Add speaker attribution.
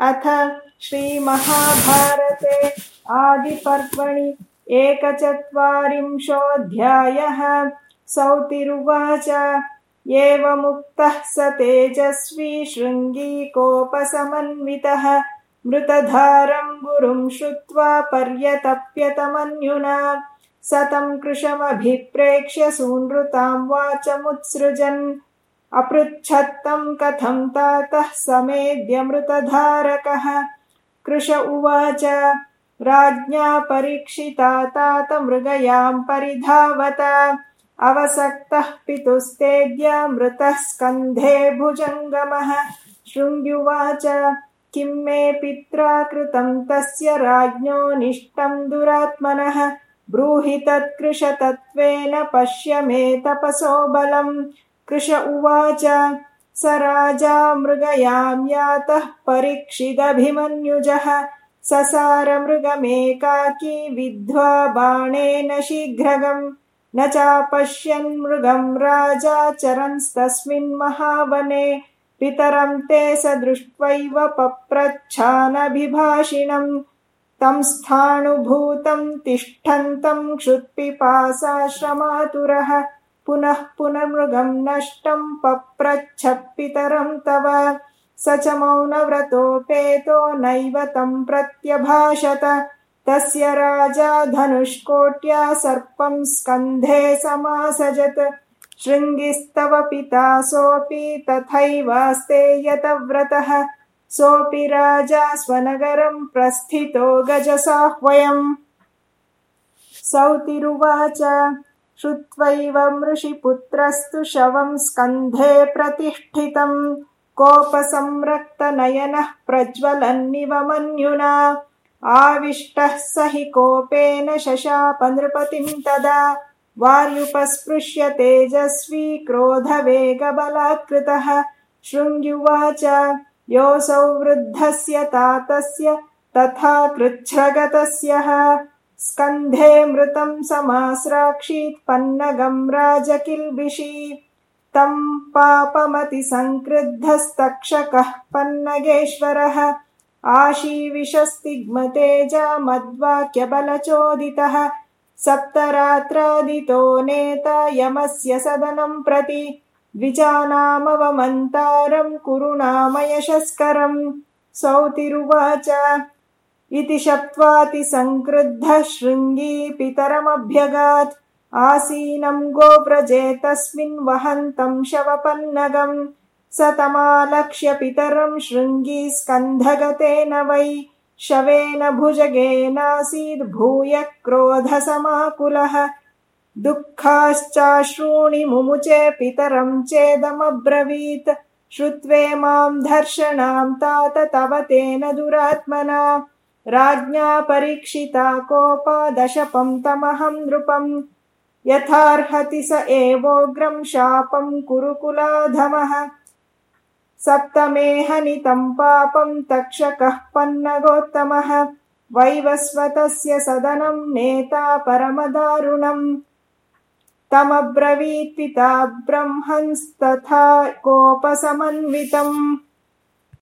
Speaker 1: अथ श्रीमहाभारते आदिपर्वणि एकचत्वारिंशोऽध्यायः। सौतिरुवाच। एवमुक्तः स तेजस्वी शृङ्गीकोपसमन्वितः। मृतधारम् गुरुम् श्रुत्वा पर्यतप्यतमन्युना। स तम् कृशमभिप्रेक्ष्य सूनृताम् वाचमुत्सृजन् अपृच्छत्तम् कथम् तातः समेद्यमृतधारकः। कृश उवाच राज्ञा परीक्षिता तात मृगयाम् परिधावता। अवसक्तः पितुस्तेद्य मृतः स्कन्धे भुजङ्गमः। शृङ्ग्युवाच किम् मे पित्रा कृतम् तस्य राज्ञोऽनिष्टम् दुरात्मनः। ब्रूहि तत्कृशतत्त्वेन पश्य मे तपसो बलम् कृश उवाच स राजा मृगयाम् यातः परीक्षिदभिमन्युजः ससारमृगमेकाकी विद्ध्वा बाणेन शीघ्रगम्। न चापश्यन् मृगम् राजा चरंस्तस्मिन् महावने। पितरम् ते स दृष्ट्वैव पप्रच्छानभिभाषिणम्। तम् स्थाणुभूतम् तिष्ठन्तम् क्षुत्पिपासाश्रमातुरः पुनः पुनर्मृगम् नष्टम् पप्रच्छपितरम् तव। स च मौनव्रतोपेतो नैव तम् प्रत्यभाषत। तस्य राजा धनुष्कोट्या सर्पम् स्कन्धे समासजत्। शृङ्गिस्तव पिता सोऽपि तथैवास्ते यतव्रतः। सोऽपि राजा स्वनगरम् प्रस्थितो गजसाह्वयम् सौतिरुवाच श्रुत्वैव मृषिपुत्रस्तु शवम् स्कन्धे प्रतिष्ठितम् कोपसंरक्तनयनः प्रज्वलन्निव मन्युना आविष्टः स हि कोपेन शशापनृपतिम् तदा। वार्युपस्पृश्य तेजस्वी क्रोधवेगबलात्कृतः। शृङ्ग्युवाच योऽसौ वृद्धस्य तातस्य तथा कृच्छ्रगतस्य स्कन्धे मृतम् समास्राक्षीत्पन्नगम् राजकिल्बिषि। तम् पापमतिसङ्क्रुद्धस्तक्षकः पन्नगेश्वरः। आशीविशस्तिग्मतेजा मद्वाक्यबलचोदितः। सप्तरात्रादितो नेता यमस्य सदनम् प्रति। द्विजानामवमन्तारम् कुरुणामयशस्करम्। सौतिरुवाच इति शप्त्वातिसङ्क्रुद्धः शृङ्गी पितरमभ्यगात् आसीनम् गोव्रजे तस्मिन् वहन्तम् शवपन्नगम्। तमालक्ष्य पितरम् शृङ्गी स्कन्धगतेन वै। शवेन भुजगेनासीद्भूय क्रोधसमाकुलः दुःखाश्चाश्रूणि मुमुचे पितरम् चेदमब्रवीत्। श्रुत्वे माम् धर्षणाम् तात तव तेन दुरात्मना राज्ञा परीक्षिता कोपादशपम् तमहम् नृपम् यथार्हति स एवोग्रम् शापम् कुरुकुलाधमः सप्तमेहनितम् पापम् तक्षकः पन्नगोत्तमः। वैवस्वतस्य सदनम् नेता परमदारुणम्। तमब्रवीत्पिता ब्रह्मंस्तथा कोपसमन्वितम्